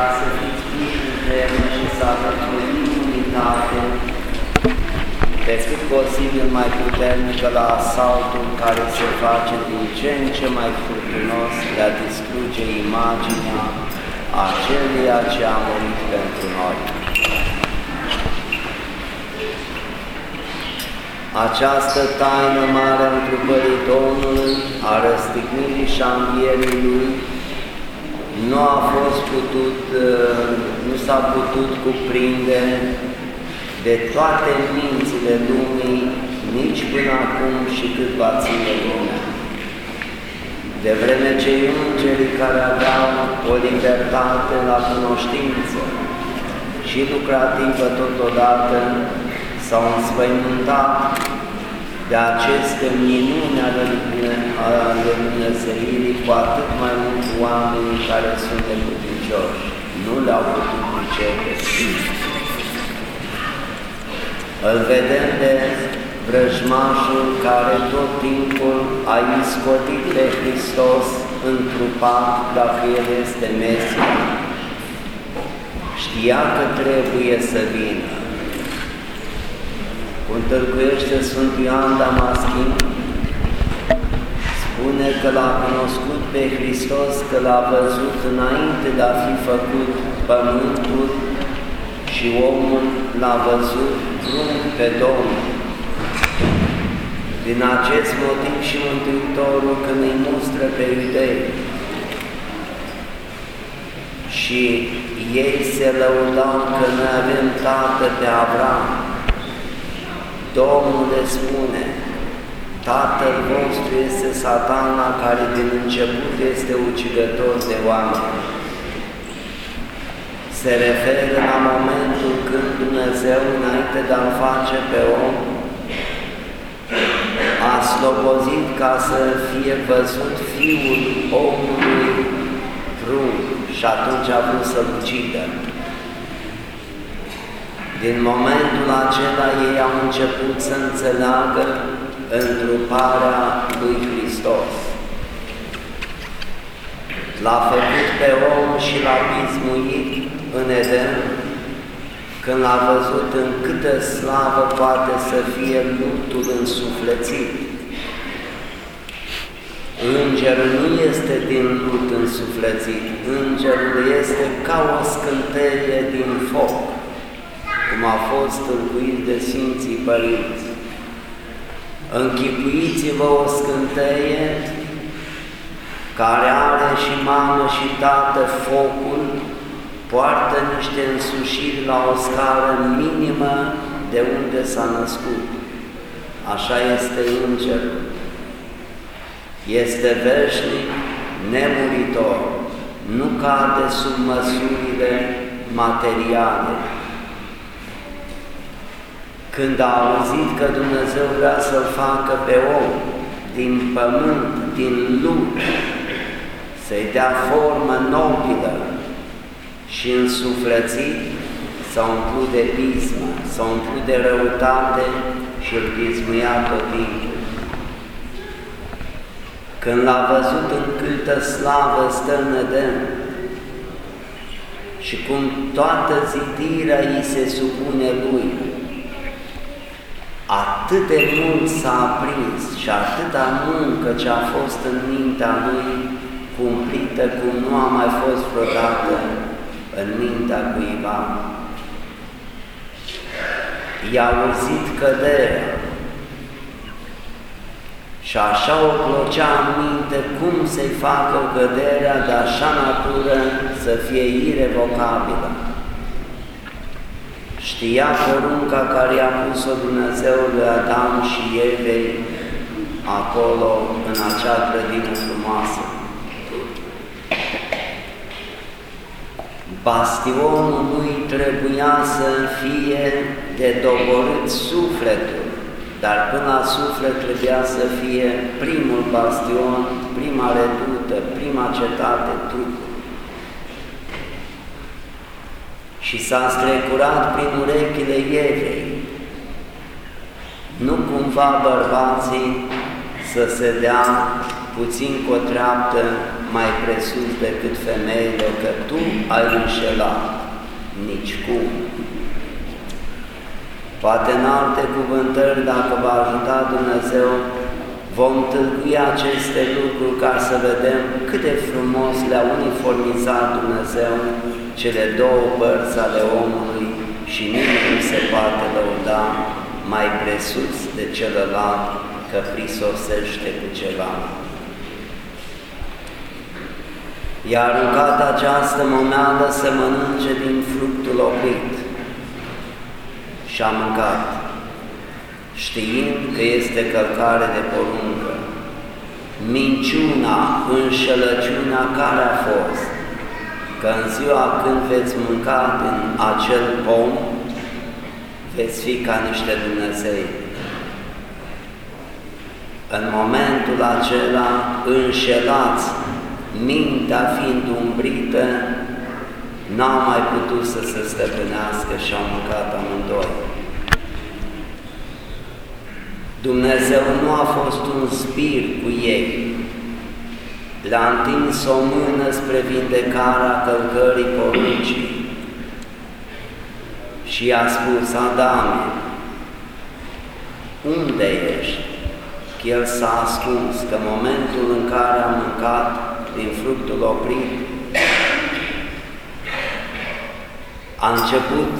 ca să fiți puși împreună și să aveți o unitate pe cât posibil mai puternică la asaltul care se face din ce în ce mai furtunos de a distruge imaginea aceluia ce a murit pentru noi. Această taină mare a întrupării Domnului, a răstignirii și a învierii Lui, nu a fost putut, uh, nu s-a putut cuprinde de toate mințile lumii, nici până acum și cât va ține lumea. De vreme ce îngerii care aveau o libertate la cunoștință și lucrativă totodată, s-au înspăimântat de aceste minuni ale Dumnezeirii, cu atât mai mult oamenii care sunt neputincioși. Nu le-au putut pricepe. Îl vedem de vrăjmașul care tot timpul a iscotit pe Hristos întrupat dacă El este Mesia. Știa că trebuie să vină cum tâlcuiește Sfânt Ioan Damaschin, spune că l-a cunoscut pe Hristos, că l-a văzut înainte de a fi făcut pământul și omul l-a văzut drum pe Domnul. Din acest motiv și Mântuitorul când îi mustră pe iudei. Și ei se lăudau că noi avem tată pe Avram, Domnul le spune, Tatăl vostru este satana care din început este ucigător de oameni. Se referă la momentul când Dumnezeu, înainte de a-l face pe om, a slobozit ca să fie văzut Fiul omului prun și atunci a vrut să-l ucidă. Din momentul acela ei au început să înțeleagă întruparea lui Hristos. L-a făcut pe om și l-a pismuit în Eden, când l-a văzut în câtă slavă poate să fie luptul însuflețit. Îngerul nu este din lut însuflețit, îngerul este ca o scânteie din foc cum a fost tâlcuit de Sfinții Părinți. Închipuiți-vă o scânteie care are și mamă și tată focul, poartă niște însușiri la o scară minimă de unde s-a născut. Așa este Îngerul. Este veșnic, nemuritor, nu cade sub măsurile materiale, când a auzit că Dumnezeu vrea să-l facă pe om din pământ, din lut, să-i dea formă nobilă și însuflățit, s-a umplut de pismă, s-a umplut de răutate și îl pismuia tot timpul. Când l-a văzut în câtă slavă stă în Eden, și cum toată zidirea îi se supune lui, atât de mult s-a aprins și atâta muncă ce a fost în mintea lui cumplită cum nu a mai fost vreodată în mintea cuiva. I-a auzit căderea și așa o plăcea în minte cum să-i facă căderea de așa natură să fie irevocabilă. Știa porunca care i-a pus-o Dumnezeu lui Adam și Evei acolo, în acea grădină frumoasă. Bastionul lui trebuia să fie de doborât sufletul, dar până la suflet trebuia să fie primul bastion, prima redută, prima cetate, trupul. Și s-a strecurat prin urechile Evei. Nu cumva bărbații să se dea puțin cu o treaptă mai presus decât femeile, că tu ai înșelat, nici cum. Poate în alte cuvântări, dacă va ajuta Dumnezeu, vom tâlcui aceste lucruri ca să vedem cât de frumos le-a uniformizat Dumnezeu cele două părți ale omului și nimeni nu se poate lăuda mai presus de celălalt că prisosește cu ceva. I-a aruncat această momeală să mănânce din fructul oprit și a mâncat, știind că este călcare de poruncă. Minciuna, înșelăciunea care a fost, că în ziua când veți mânca din acel pom, veți fi ca niște Dumnezei. În momentul acela înșelați, mintea fiind umbrită, n-au mai putut să se stăpânească și au mâncat amândoi. Dumnezeu nu a fost un zbir cu ei, le-a întins o mână spre vindecarea călcării poruncii. Și i-a spus, Adame, unde ești? Că el s-a ascuns, că momentul în care a mâncat din fructul oprit, a început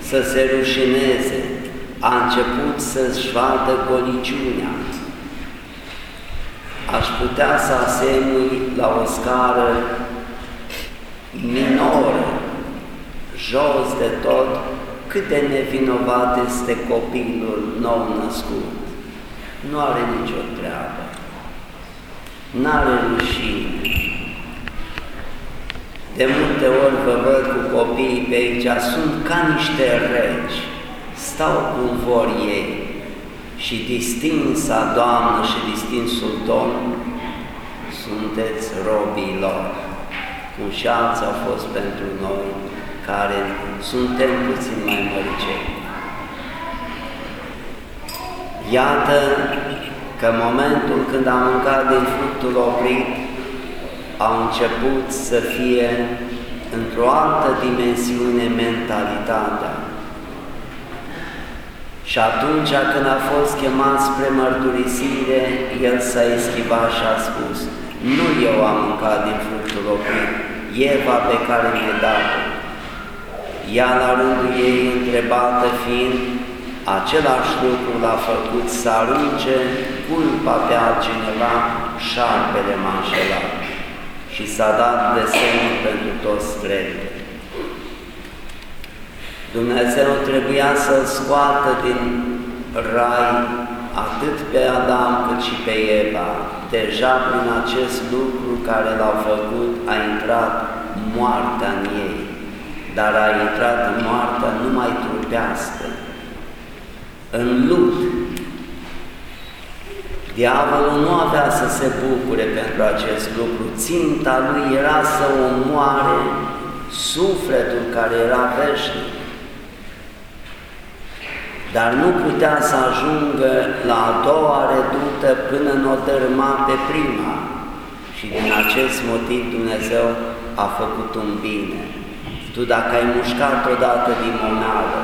să se rușineze, a început să-și vadă goliciunea. Aș putea să asemui la o scară minoră, jos de tot, cât de nevinovat este copilul nou născut. Nu are nicio treabă, n-are rușine. De multe ori vă văd cu copiii pe aici, sunt ca niște regi, stau cum vor ei și distinsa Doamnă și distinsul Domn, sunteți robii lor, cum și alții au fost pentru noi, care suntem puțin mai măricei. Iată că momentul când am mâncat din fructul oprit, au început să fie într-o altă dimensiune mentalitatea. Și atunci când a fost chemat spre mărturisire, el s-a eschivat și a spus, nu eu am mâncat din fructul oprit, Eva pe care mi-e dat Ea la rândul ei întrebată fiind, același lucru l-a făcut să arunce culpa pe altcineva, șarpele m-a înșelat și s-a dat de semn pentru toți trei. Dumnezeu trebuia să-l scoată din rai atât pe Adam cât și pe Eva. Deja prin acest lucru care l-au făcut a intrat moartea în ei, dar a intrat moartea numai trupească, în lut. Diavolul nu avea să se bucure pentru acest lucru, ținta lui era să omoare sufletul care era veșnic dar nu putea să ajungă la a doua redută până în o dărma pe prima. Și din acest motiv Dumnezeu a făcut un bine. Tu dacă ai mușcat odată din momeală,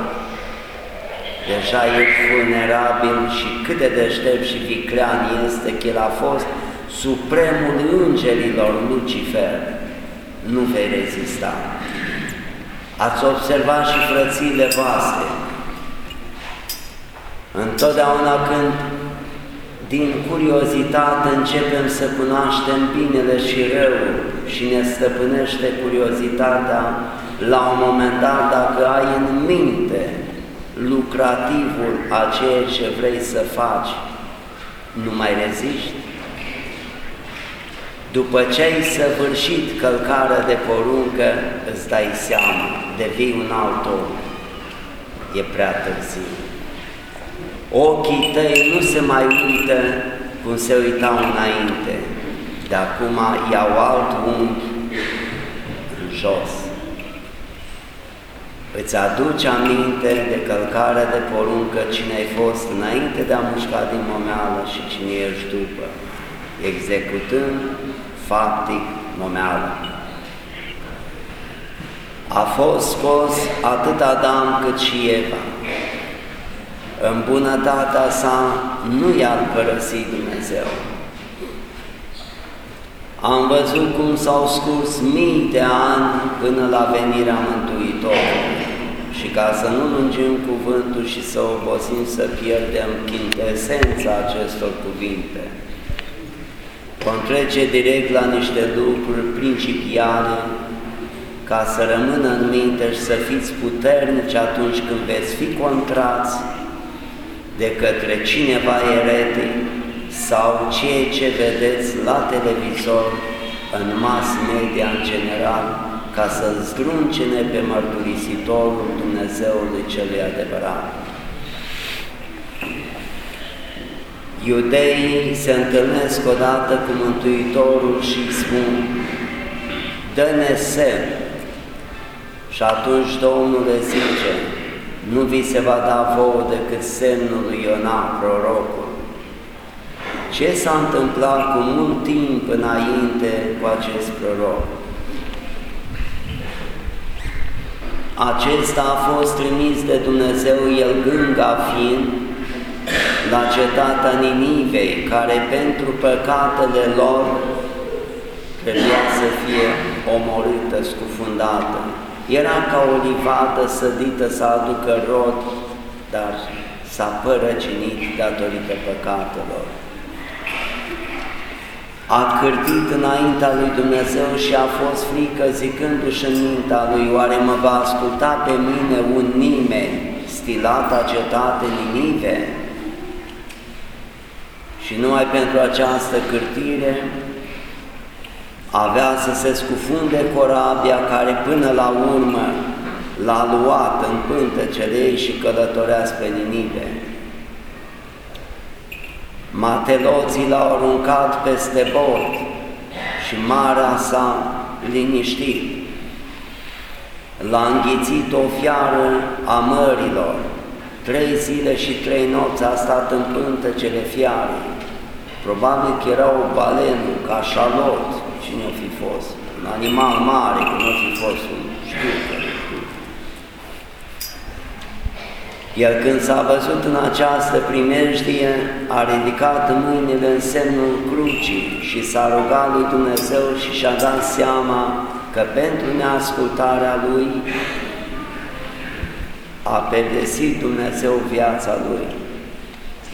deja ești vulnerabil și cât de deștept și viclean este că el a fost supremul îngerilor Lucifer, nu vei rezista. Ați observat și frățiile voastre, Întotdeauna când din curiozitate începem să cunoaștem binele și răul și ne stăpânește curiozitatea, la un moment dat, dacă ai în minte lucrativul a ceea ce vrei să faci, nu mai reziști? După ce ai săvârșit călcarea de poruncă, îți dai seama, devii un alt om. E prea târziu. Ochii tăi nu se mai uită cum se uitau înainte, de acum iau alt unghi în jos. Îți aduce aminte de călcarea de poruncă cine ai fost înainte de a mușca din momeală și cine ești după. executând faptic momeală. A fost scos atât Adam cât și Eva. În bunătatea sa nu i-a părăsit Dumnezeu. Am văzut cum s-au scurs mii de ani până la venirea Mântuitorului și ca să nu lungim cuvântul și să obosim să pierdem chintesența acestor cuvinte, vom trece direct la niște lucruri principiale ca să rămână în minte și să fiți puternici atunci când veți fi contrați de către cineva eretic sau ceea ce vedeți la televizor, în mass media în general, ca să zdruncine pe mărturisitorul Dumnezeului celui adevărat. Iudeii se întâlnesc odată cu Mântuitorul și îi spun, dă-ne semn. Și atunci Domnul le zice, nu vi se va da vouă decât semnul lui Iona, prorocul. Ce s-a întâmplat cu mult timp înainte cu acest proroc? Acesta a fost trimis de Dumnezeu, el gânga fiind, la cetatea Ninivei, care pentru păcatele lor trebuia să fie omorâtă, scufundată. Era ca o livadă sădită să aducă rod, dar s-a părăcinit datorită păcatelor. A cârtit înaintea lui Dumnezeu și a fost frică zicându-și în mintea lui, oare mă va asculta pe mine un nimeni, stilata cetate Ninive? Și numai pentru această cârtire avea să se scufunde corabia care până la urmă l-a luat în pântecele ei și călătorea spre Ninive. Mateloții l-au aruncat peste bord și marea s-a liniștit. L-a înghițit o fiară a mărilor, trei zile și trei nopți a stat în pântecele fiarei. Probabil că era o balenă, ca șalot, cine o fi fost, un animal mare, cum o fi fost un știu El când s-a văzut în această primejdie, a ridicat mâinile în semnul crucii și s-a rugat lui Dumnezeu și și-a dat seama că pentru neascultarea lui a pedepsit Dumnezeu viața lui.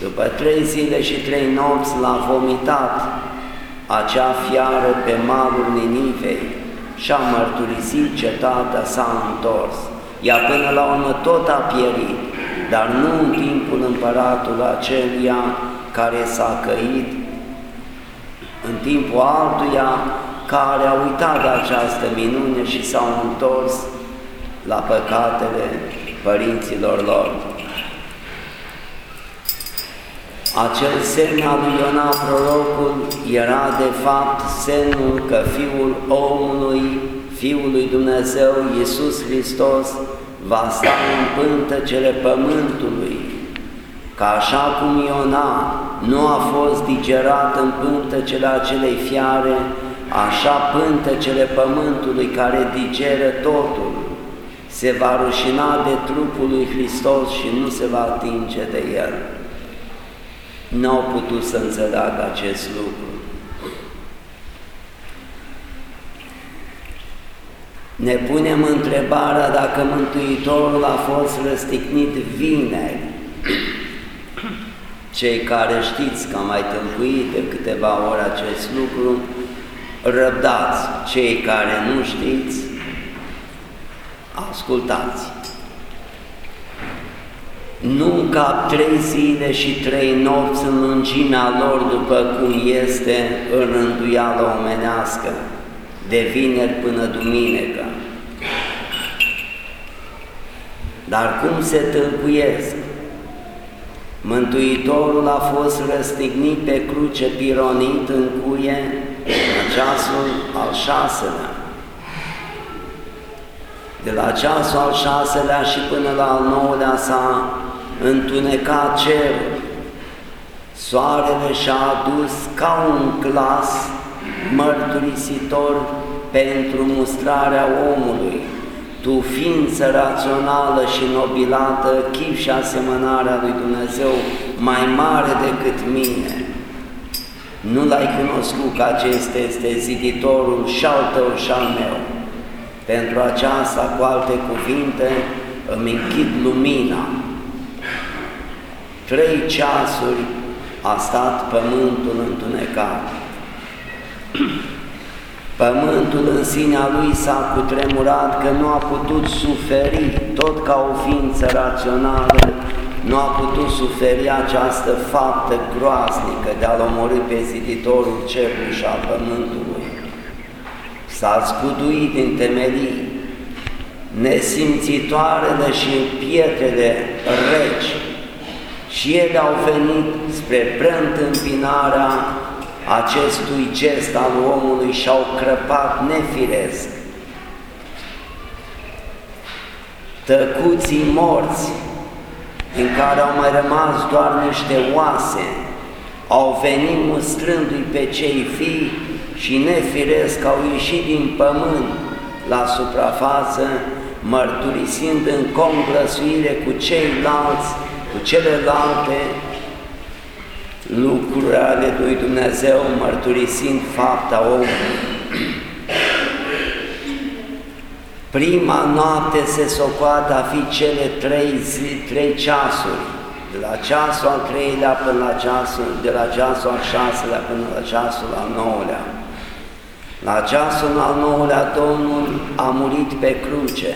După trei zile și trei nopți l-a vomitat acea fiară pe malul Ninivei și-a mărturisit cetatea, s-a întors. Ea până la urmă tot a pierit, dar nu în timpul împăratul acelia care s-a căit, în timpul altuia care a uitat de această minune și s-au întors la păcatele părinților lor. Acel semn al lui Iona prorocul era de fapt semnul că Fiul omului, Fiul lui Dumnezeu, Iisus Hristos, va sta în pântecele pământului, ca așa cum Iona nu a fost digerat în pântecele acelei fiare, așa pântecele pământului care digeră totul, se va rușina de trupul lui Hristos și nu se va atinge de el. N-au putut să înțeleagă acest lucru. Ne punem întrebarea dacă Mântuitorul a fost răstignit vineri. Cei care știți că am mai tâmpuit de câteva ori acest lucru, răbdați. Cei care nu știți, ascultați. Nu cap trei zile și trei nopți în lungimea lor după cum este în rânduială omenească, de vineri până duminică. Dar cum se tâlcuiesc? Mântuitorul a fost răstignit pe cruce pironit în cuie la ceasul al șaselea. De la ceasul al șaselea și până la al nouălea s-a întunecat cerul, Soarele și-a adus ca un glas mărturisitor pentru mustrarea omului, tu ființă rațională și nobilată, chip și asemănarea lui Dumnezeu mai mare decât mine. Nu l-ai cunoscut că acesta este ziditorul și al tău și al meu. Pentru aceasta, cu alte cuvinte, îmi închid lumina. Trei ceasuri a stat pământul întunecat. Pământul în sinea lui s-a cutremurat că nu a putut suferi, tot ca o ființă rațională, nu a putut suferi această faptă groaznică de a-L omorâ pe ziditorul cerului și al pământului. S-a scuduit în temelii, nesimțitoarele și pietrele reci, și ele au venit spre preîntâmpinarea acestui gest al omului și-au crăpat nefiresc. Tăcuții morți, în care au mai rămas doar niște oase, au venit mustrându-i pe cei fii și nefiresc au ieșit din pământ la suprafață, mărturisind în conglăsuire cu ceilalți, cu celelalte lucruri ale lui Dumnezeu, mărturisind fapta omului. Prima noapte se socoată a fi cele trei, zi, trei ceasuri, de la ceasul al treilea până la ceasul, de la ceasul al șaselea până la ceasul al nouălea. La ceasul al nouălea Domnul a murit pe cruce,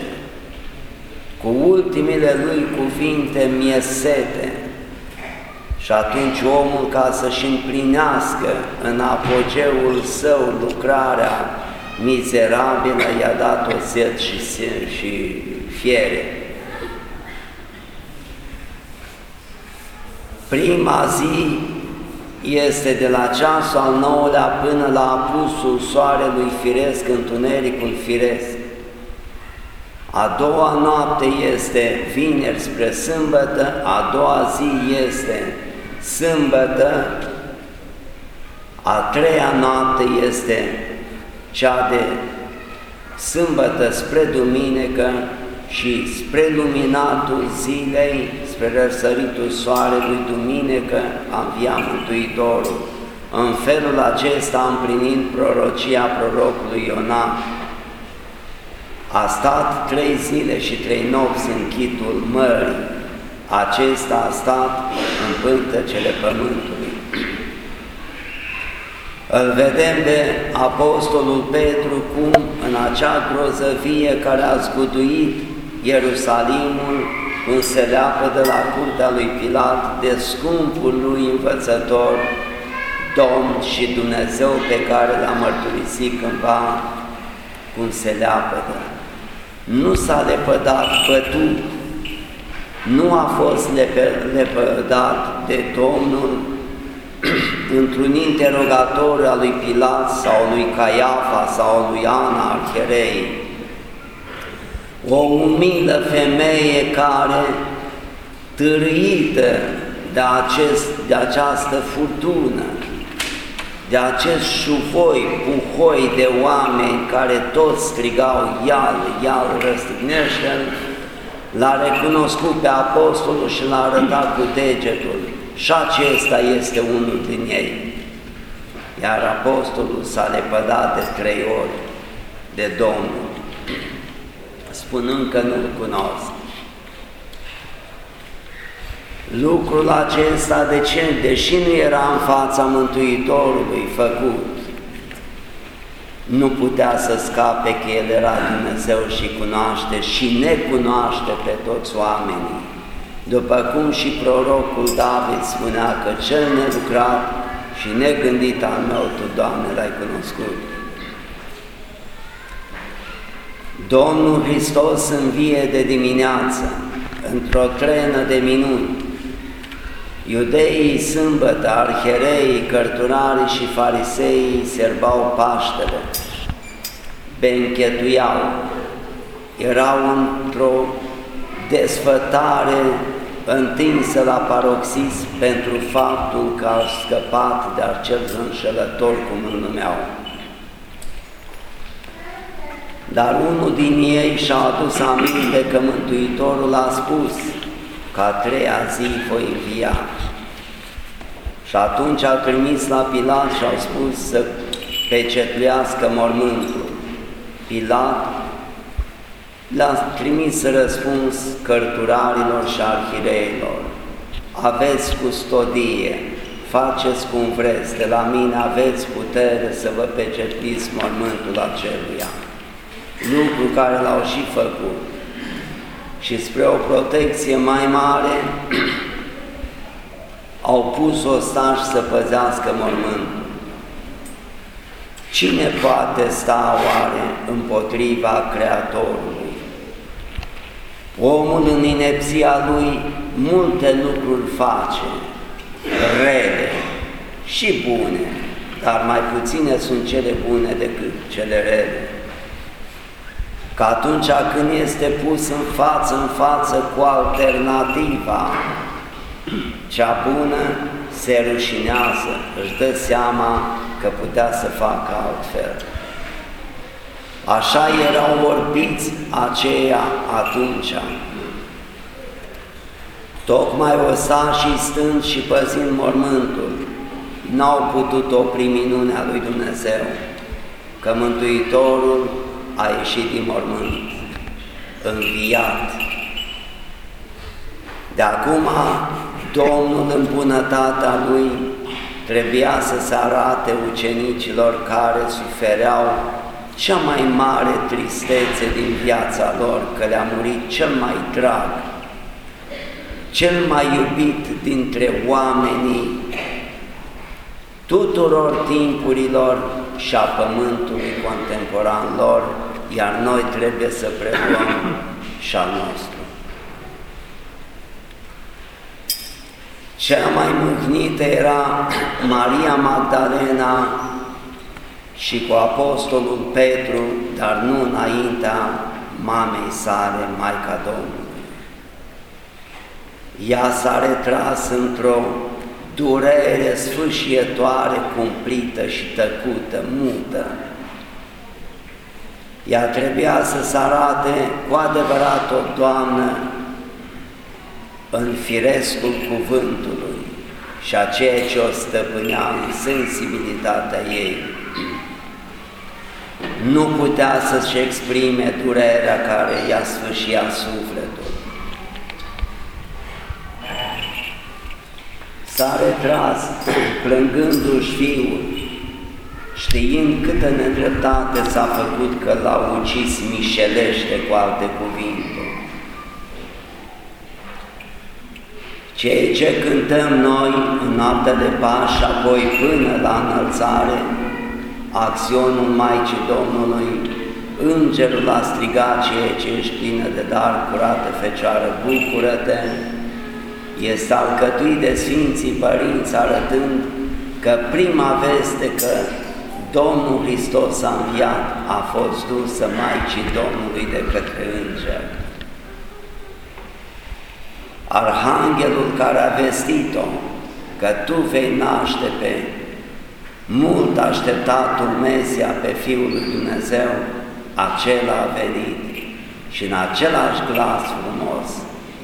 cu ultimile lui cuvinte miesete, și atunci omul, ca să-și împlinească în apogeul său lucrarea mizerabilă, i-a dat o zet și, și fiere. Prima zi este de la ceasul al nouălea până la apusul soarelui firesc, întunericul firesc. A doua noapte este vineri spre sâmbătă, a doua zi este sâmbătă, a treia noapte este cea de sâmbătă spre duminică și spre luminatul zilei, spre răsăritul soarelui duminică, a înviat Mântuitorul. În felul acesta, împlinind prorocia prorocului Iona, a stat trei zile și trei nopți în chitul mării, acesta a stat în pântăcele pământului. Îl vedem de Apostolul Petru cum în acea grozăvie care a zguduit Ierusalimul, când se leapă de la curtea lui Pilat de scumpul lui învățător, Domn și Dumnezeu pe care l-a mărturisit cândva, cum se leapă de Nu s-a lepădat pătut nu a fost lepădat de Domnul. Într-un interogator al lui Pilat sau lui Caiafa sau lui Ana Archerei, o umilă femeie care, târâită de, acest, de această furtună, de acest șuvoi, buhoi de oameni care toți strigau, ial, ial, răstignește-l, l-a recunoscut pe apostolul și l-a arătat cu degetul și acesta este unul din ei. Iar apostolul s-a lepădat de trei ori de Domnul, spunând că nu-L cunosc. Lucrul acesta, de ce? Deși nu era în fața Mântuitorului făcut, nu putea să scape că El era Dumnezeu și cunoaște și ne cunoaște pe toți oamenii. După cum și prorocul David spunea că cel nelucrat și negândit al meu, Tu, Doamne, l-ai cunoscut. Domnul Hristos învie de dimineață, într-o trenă de minuni, Iudeii sâmbătă, arhereii, cărturarii și fariseii serbau Paștele, benchetuiau, erau într-o desfătare întinsă la paroxism pentru faptul că au scăpat de acel înșelător, cum îl numeau. Dar unul din ei și-a adus aminte că Mântuitorul a spus că a treia zi voi învia. Și atunci a trimis la Pilat și au spus să pecetluiască mormântul. Pilat le-a trimis răspuns cărturarilor și arhireilor. Aveți custodie, faceți cum vreți, de la mine aveți putere să vă pecetliți mormântul aceluia. Lucru care l-au și făcut. Și spre o protecție mai mare, au pus ostași să păzească mormântul. Cine poate sta oare împotriva Creatorului? Omul în inepția lui multe lucruri face, rele și bune, dar mai puține sunt cele bune decât cele rele. Că atunci când este pus în față, în față cu alternativa, cea bună se rușinează, își dă seama că putea să facă altfel. Așa erau orbiți aceia atunci. Tocmai și stând și păzind mormântul, n-au putut opri minunea lui Dumnezeu, că Mântuitorul a ieșit din mormânt, înviat. De acum, Domnul în bunătatea Lui trebuia să se arate ucenicilor care sufereau cea mai mare tristețe din viața lor, că le-a murit cel mai drag, cel mai iubit dintre oamenii tuturor timpurilor și a pământului contemporan lor, iar noi trebuie să preluăm și al nostru. Cea mai mâhnită era Maria Magdalena și cu Apostolul Petru, dar nu înaintea mamei sale, Maica Domnului. Ea s-a retras într-o durere sfâșietoare, cumplită și tăcută, mută. Ea trebuia să se arate cu adevărat o Doamnă în firescul cuvântului și a ceea ce o stăpânea în sensibilitatea ei. Nu putea să-și exprime durerea care i-a sfâșia sufletul. S-a retras plângându-și fiul, știind câtă nedreptate s-a făcut că l-a ucis mișelește cu alte cuvinte. Ceea ce cântăm noi în noaptea de Paș apoi până la înălțare, acțiunul Maicii Domnului, Îngerul a strigat ceea ce ești plină de dar, curată Fecioară, bucură-te, este alcătuit de Sfinții Părinți arătând că prima veste că Domnul Hristos a înviat a fost dusă Maicii Domnului de către Înger. Arhanghelul care a vestit-o că tu vei naște pe mult așteptatul Mesia pe Fiul lui Dumnezeu, acela a venit și în același glas frumos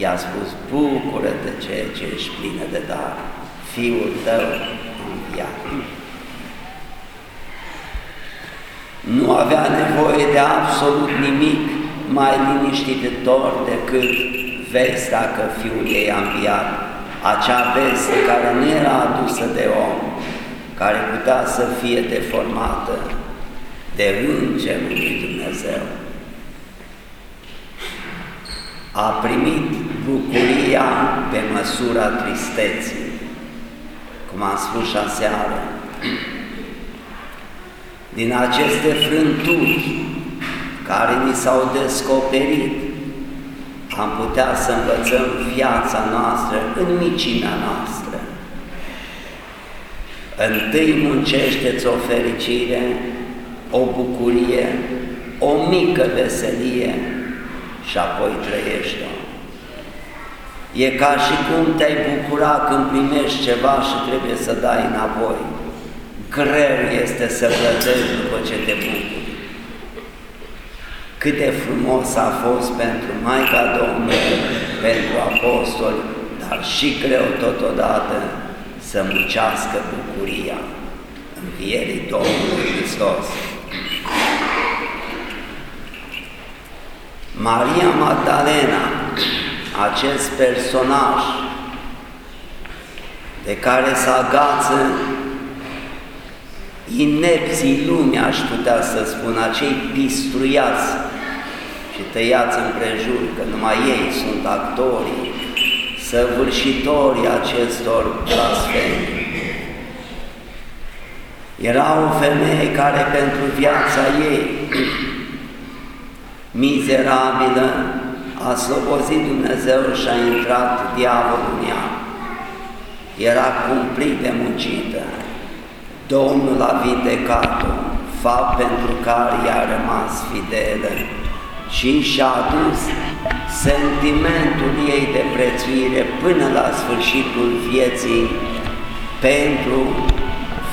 i-a spus, bucură-te ceea ce ești plină de dar, Fiul tău înviat. Nu avea nevoie de absolut nimic mai liniștitor decât vestea că Fiul ei a înviat, acea veste care nu era adusă de om, care putea să fie deformată de Îngerul lui Dumnezeu. A primit bucuria pe măsura tristeții, cum am spus și aseară. Din aceste frânturi care ni s-au descoperit am putea să învățăm viața noastră în micimea noastră. Întâi muncește-ți o fericire, o bucurie, o mică veselie și apoi trăiește-o. E ca și cum te-ai bucura când primești ceva și trebuie să dai înapoi. Greu este să plătești după ce te bucuri. Cât de frumos a fost pentru Maica Domnului, pentru apostoli, dar și greu totodată să mucească bucuria învierii Domnului Hristos. Maria Magdalena, acest personaj de care se agață inepții lumii, aș putea să spun, acei pistruiați și tăiați împrejur, că numai ei sunt actorii, săvârșitorii acestor blasfemi. Era o femeie care pentru viața ei mizerabilă a slobozit Dumnezeu și a intrat diavolul în ea. Era cumplit de muncită. Domnul a vindecat-o, fapt pentru care i-a rămas fidelă și și-a adus sentimentul ei de prețuire până la sfârșitul vieții pentru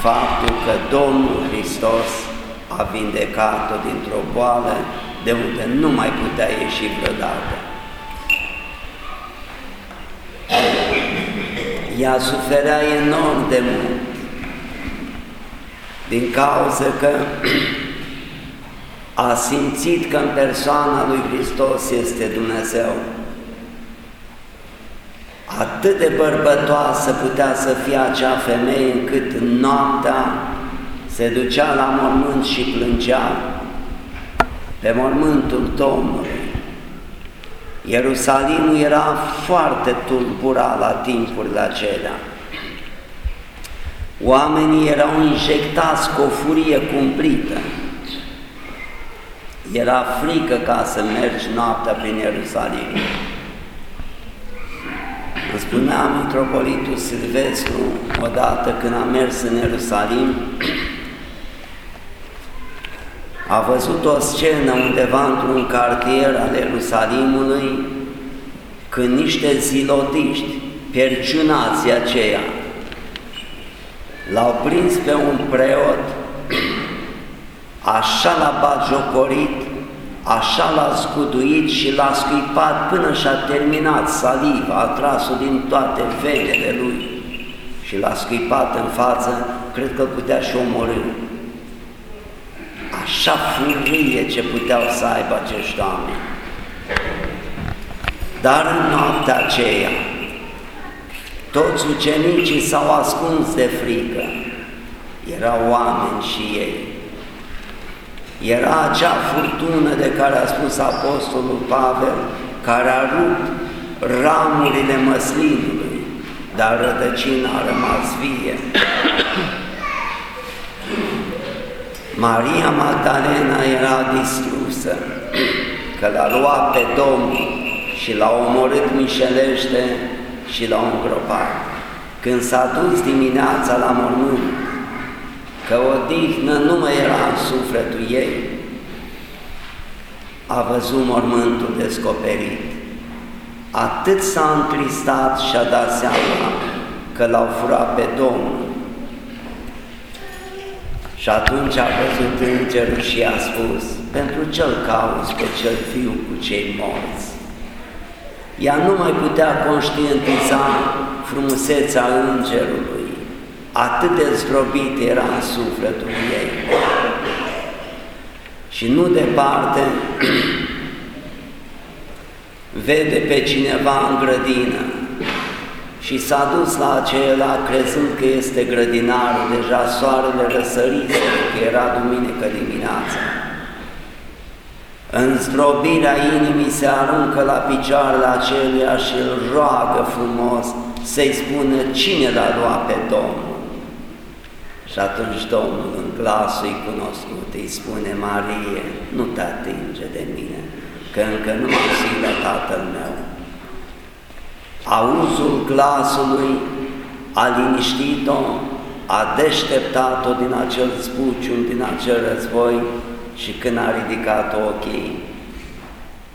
faptul că Domnul Hristos a vindecat-o dintr-o boală de unde nu mai putea ieși vreodată. Ea suferea enorm de mult din cauza că a simțit că în persoana lui Hristos este Dumnezeu. Atât de bărbătoasă putea să fie acea femeie încât noaptea se ducea la mormânt și plângea pe mormântul Domnului. Ierusalimul era foarte tulburat la timpurile acelea. Oamenii erau injectați cu o furie cumplită. Era frică ca să mergi noaptea prin Ierusalim. Îmi spunea Mitropolitul Silvestru odată când a mers în Ierusalim, a văzut o scenă undeva într-un cartier al Ierusalimului când niște zilotiști, perciunații aceia, l-au prins pe un preot, așa l-a batjocorit, așa l-a scuduit și l-a scuipat până și-a terminat saliva, a tras-o din toate venele lui și l-a scuipat în față, cred că putea și omorâ așa furie ce puteau să aibă acești oameni. Dar în noaptea aceea, toți ucenicii s-au ascuns de frică. Erau oameni și ei. Era acea furtună de care a spus Apostolul Pavel, care a rupt ramurile măslinului, dar rădăcina a rămas vie. Maria Magdalena era distrusă, că l-a luat pe Domnul și l-a omorât mișelește și l-a îngropat. Când s-a dus dimineața la mormânt, că odihnă nu mai era în sufletul ei, a văzut mormântul descoperit. Atât s-a întristat și a dat seama că l-au furat pe Domnul și atunci a văzut îngerul și a spus, pentru ce-l cauți pe cel fiu cu cei morți? Ea nu mai putea conștientiza frumusețea îngerului, atât de zdrobit era în sufletul ei. Și nu departe vede pe cineva în grădină și s-a dus la acela crezând că este grădinarul, deja soarele răsărise, că era duminică dimineața. În zdrobirea inimii se aruncă la picioarele aceluia și îl roagă frumos să-i spună cine l-a luat pe Domnul. Și atunci Domnul în glasul cunoscut îi spune, Marie, nu te atinge de mine, că încă nu m-am la Tatăl meu Auzul glasului a liniștit-o, a deșteptat-o din acel spuciun, din acel război și când a ridicat ochii,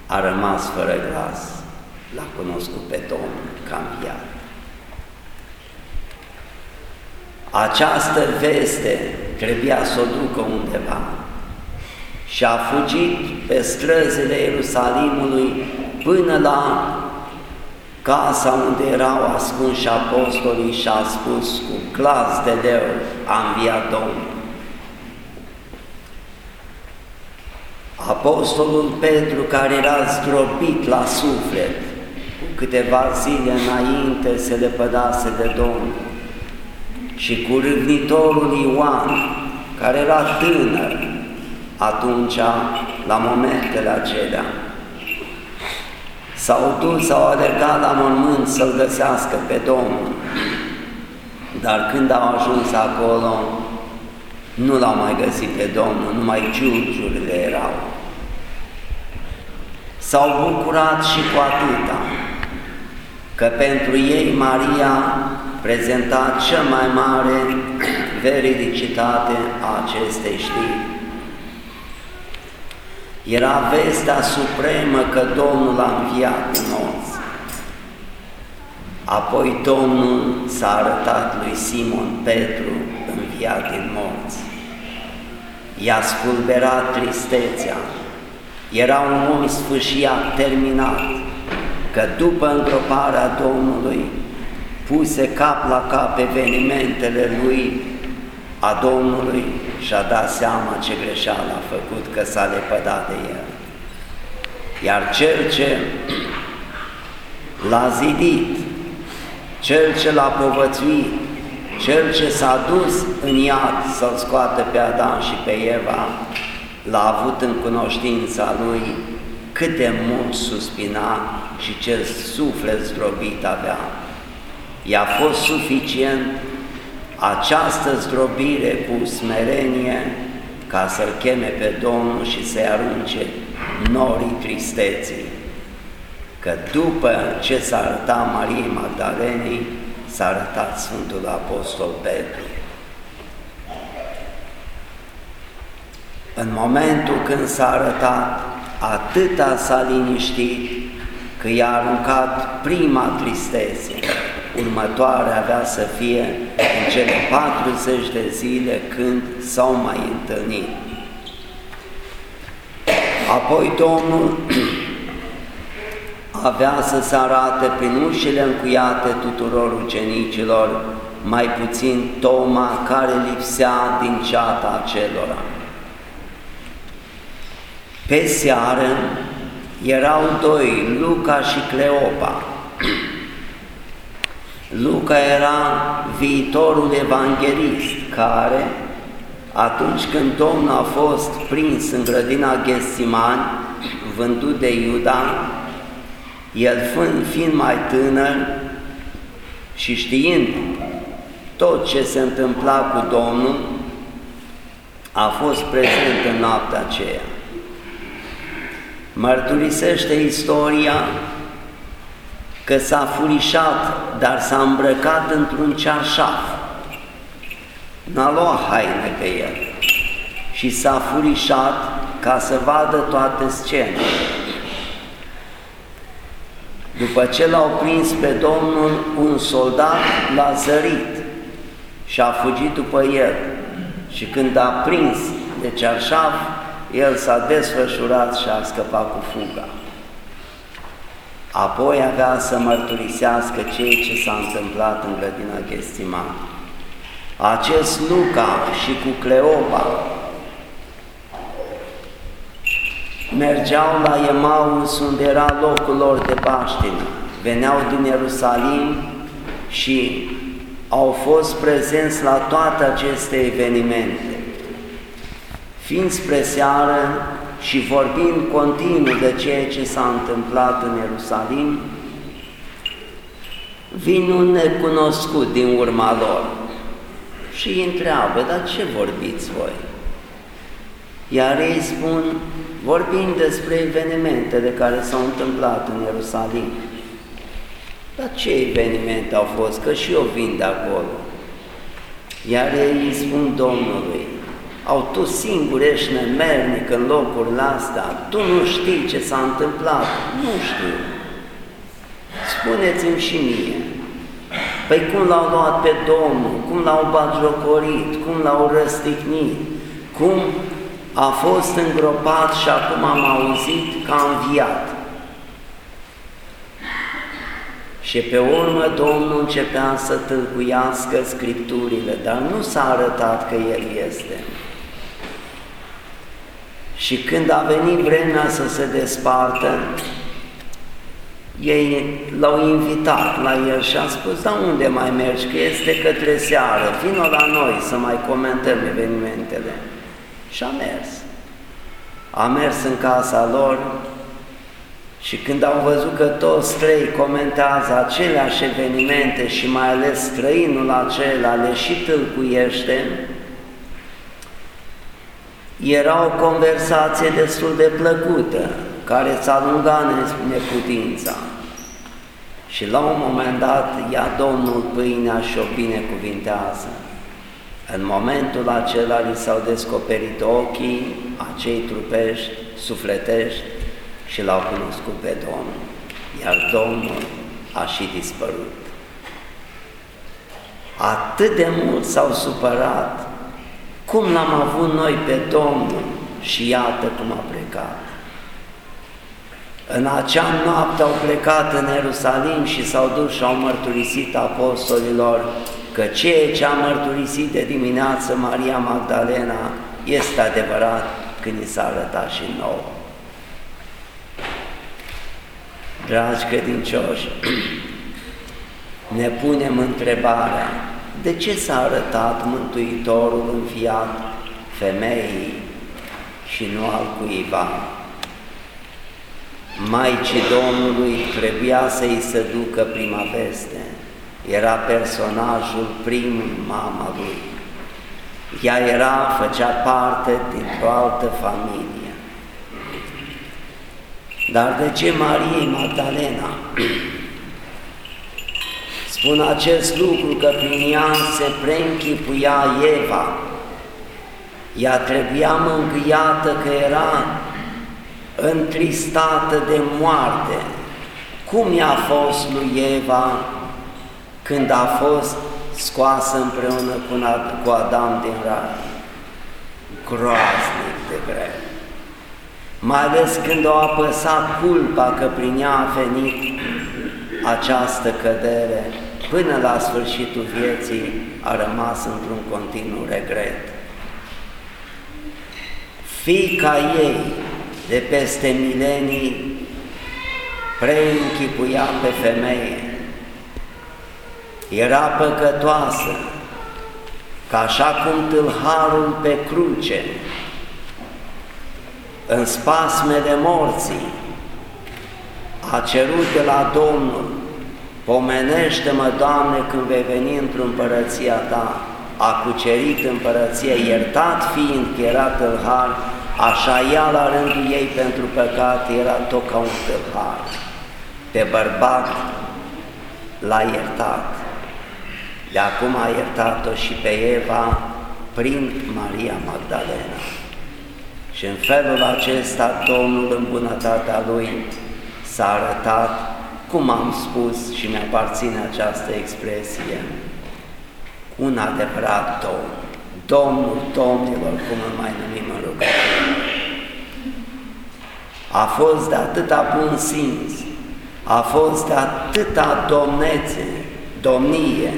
a rămas fără glas. l-a cunoscut pe Domnul ca înviat. Această veste trebuia să o ducă undeva și a fugit pe străzile Ierusalimului până la casa unde erau ascunși apostolii și a spus cu glas de leu, a înviat Domnul. Apostolul Petru, care era zdrobit la suflet, cu câteva zile înainte se lepădase de Domnul, și cu râvnitorul Ioan, care era tânăr atunci, la momentele acelea, s-au dus, s-au alergat la mormânt să-L găsească pe Domnul, dar când au ajuns acolo, nu l-au mai găsit pe Domnul, numai giurgiurile erau. S-au bucurat și cu atâta, că pentru ei Maria prezenta cea mai mare veridicitate a acestei știri. Era vestea supremă că Domnul a înviat în morți. Apoi Domnul s-a arătat lui Simon Petru înviat din morți. I-a spulberat tristețea. Era un om sfâșiat, terminat, că după îngroparea Domnului, puse cap la cap evenimentele lui, a Domnului, și-a dat seama ce greșeală a făcut, că s-a lepădat de el. Iar cel ce l-a zidit, cel ce l-a povățuit, cel ce s-a dus în iad să-l scoată pe Adam și pe Eva, l-a avut în cunoștința lui cât de mult suspina și ce suflet zdrobit avea. I-a fost suficient această zdrobire cu smerenie ca să-L cheme pe Domnul și să-i arunce norii tristeții. Că după ce s-a arătat Mariei Magdalenei, s-a arătat Sfântul Apostol Petru. În momentul când s-a arătat, atâta s-a liniștit că i-a aruncat prima tristețe, următoarea avea să fie în cele 40 de zile când s-au mai întâlnit. Apoi Domnul avea să se arate prin ușile încuiate tuturor ucenicilor, mai puțin Toma care lipsea din ceata acelora. Pe seară erau doi, Luca și Cleopa. Luca era viitorul evanghelist care, atunci când Domnul a fost prins în grădina Ghesimani, vândut de Iuda, el fiind mai tânăr și știind tot ce se întâmpla cu Domnul, a fost prezent în noaptea aceea. Mărturisește istoria că s-a furișat, dar s-a îmbrăcat într-un cearșaf. N-a luat haine pe el și s-a furișat ca să vadă toate scenele. După ce l-au prins pe Domnul, un soldat l-a zărit și a fugit după el. Și când a prins de cearșaf, el s-a desfășurat și a scăpat cu fuga. Apoi avea să mărturisească ceea ce s-a întâmplat în grădina Gestiman. Acest Luca și cu Cleopa mergeau la Emaus unde era locul lor de baștină. Veneau din Ierusalim și au fost prezenți la toate aceste evenimente. Fiind spre seară, și vorbind continuu de ceea ce s-a întâmplat în Ierusalim, vin un necunoscut din urma lor și îi întreabă, dar ce vorbiți voi? Iar ei spun, vorbim despre evenimentele care s-au întâmplat în Ierusalim. Dar ce evenimente au fost? Că și eu vin de acolo. Iar ei îi spun Domnului, au tu singur ești nemernic în locurile astea, tu nu știi ce s-a întâmplat, nu știu. spuneți-mi și mie, păi cum l-au luat pe Domnul, cum l-au batjocorit, cum l-au răstignit, cum a fost îngropat și acum am auzit că a înviat. Și pe urmă Domnul începea să tâlcuiască Scripturile, dar nu s-a arătat că El este. Și când a venit vremea să se despartă, ei l-au invitat la el și a spus, da unde mai mergi, că este către seară, vină la noi să mai comentăm evenimentele. Și a mers. A mers în casa lor și când au văzut că toți trei comentează aceleași evenimente și mai ales străinul acela le și tâlcuiește, era o conversație destul de plăcută, care ți alunga neputința. Și la un moment dat ia Domnul pâinea și o binecuvintează. În momentul acela li s-au descoperit ochii acei trupești, sufletești și l-au cunoscut pe Domnul, iar Domnul a și dispărut. Atât de mult s-au supărat, cum l-am avut noi pe Domnul și iată cum a plecat. În acea noapte au plecat în Ierusalim și s-au dus și au mărturisit apostolilor că ceea ce a mărturisit de dimineață Maria Magdalena este adevărat când i s-a arătat și nou. Dragi credincioși, ne punem întrebarea, de ce s-a arătat Mântuitorul înfiat femeii și nu al cuiva? Maicii Domnului trebuia să-i se ducă prima veste. Era personajul prim mama lui. Ea era, făcea parte dintr-o altă familie. Dar de ce Marie Magdalena? Spun acest lucru că prin ea se preînchipuia Eva. Ea trebuia mângâiată că era întristată de moarte. Cum i-a fost lui Eva când a fost scoasă împreună cu Adam din rai? Groaznic de greu. Mai ales când a apăsat culpa că prin ea a venit această cădere, până la sfârșitul vieții a rămas într-un continuu regret. Fica ei de peste milenii preînchipuia pe femeie. Era păcătoasă, ca așa cum tâlharul pe cruce, în spasmele morții, a cerut de la Domnul, pomenește-mă, Doamne, când vei veni într-o împărăția Ta, a cucerit împărăția, iertat fiind că era tâlhar, Așa ea la rândul ei pentru păcat era tot ca un tâlhar. Pe bărbat l-a iertat. De acum a iertat-o și pe Eva prin Maria Magdalena. Și în felul acesta Domnul în bunătatea Lui s-a arătat, cum am spus și mi-aparține această expresie, un adevărat Domn. Domnul Domnilor, cum îl mai numim în rugăciune. A fost de atâta bun simț, a fost de atâta domnețe, domnie,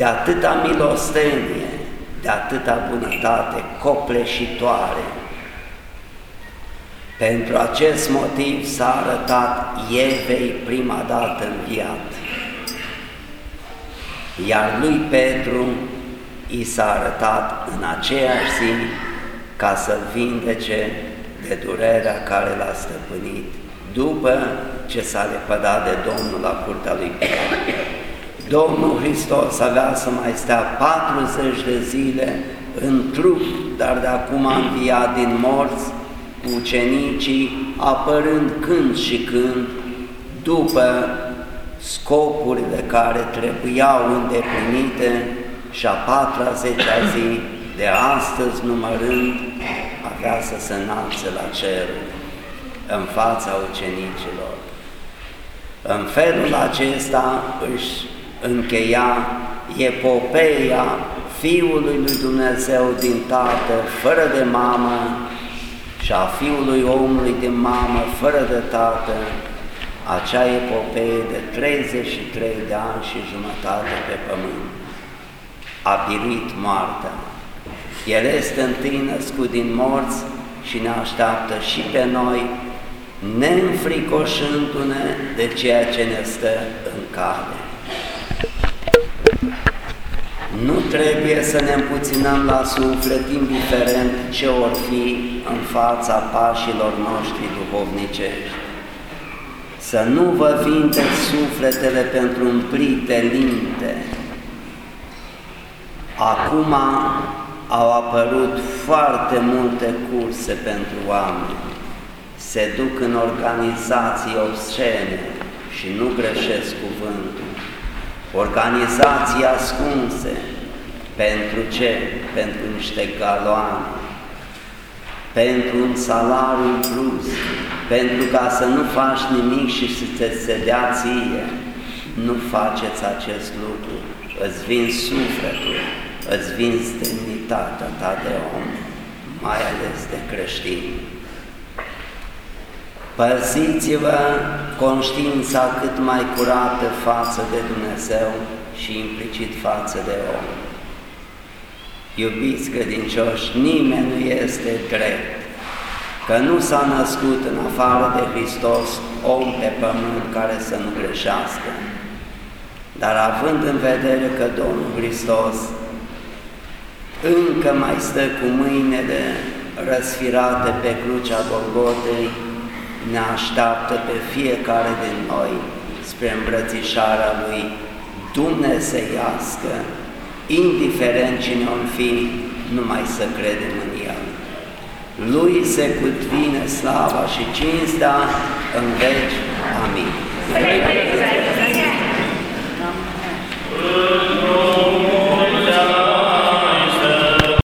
de atâta milostenie, de atâta bunătate copleșitoare. Pentru acest motiv s-a arătat Evei prima dată în viață, iar lui Petru i s-a arătat în aceeași zi ca să-l vindece de durerea care l-a stăpânit după ce s-a lepădat de Domnul la curtea lui Pilat. Domnul Hristos avea să mai stea 40 de zile în trup, dar de acum a înviat din morți cu ucenicii, apărând când și când, după scopurile care trebuiau îndeplinite și a patra zecea zi de astăzi numărând avea să se înalțe la cer în fața ucenicilor. În felul acesta își încheia epopeia Fiului lui Dumnezeu din Tată, fără de mamă, și a Fiului omului din mamă, fără de Tată, acea epopee de 33 de ani și jumătate pe pământ. A biruit moartea. El este întâi născut din morți și ne așteaptă și pe noi, neînfricoșându-ne de ceea ce ne stă în cale. Nu trebuie să ne împuținăm la suflet, indiferent ce or fi în fața pașilor noștri duhovnicești. Să nu vă vindeți sufletele pentru împlite linte. Acum au apărut foarte multe curse pentru oameni. Se duc în organizații obscene și nu greșesc cuvântul organizații ascunse. Pentru ce? Pentru niște galoane, pentru un salariu plus, pentru ca să nu faci nimic și să te se dea ție. Nu faceți acest lucru, îți vin sufletul, îți vin demnitatea ta de om, mai ales de creștin. Păziți-vă conștiința cât mai curată față de Dumnezeu și implicit față de om. Iubiți credincioși, nimeni nu este drept, că nu s-a născut în afară de Hristos om pe pământ care să nu greșească. Dar având în vedere că Domnul Hristos încă mai stă cu mâinile răsfirate pe crucea Golgotei, ne așteaptă pe fiecare din noi spre îmbrățișarea Lui dumnezeiască, indiferent cine om fi, numai să credem în El. Lui se cutvine slava și cinstea în veci. Amin. Amin.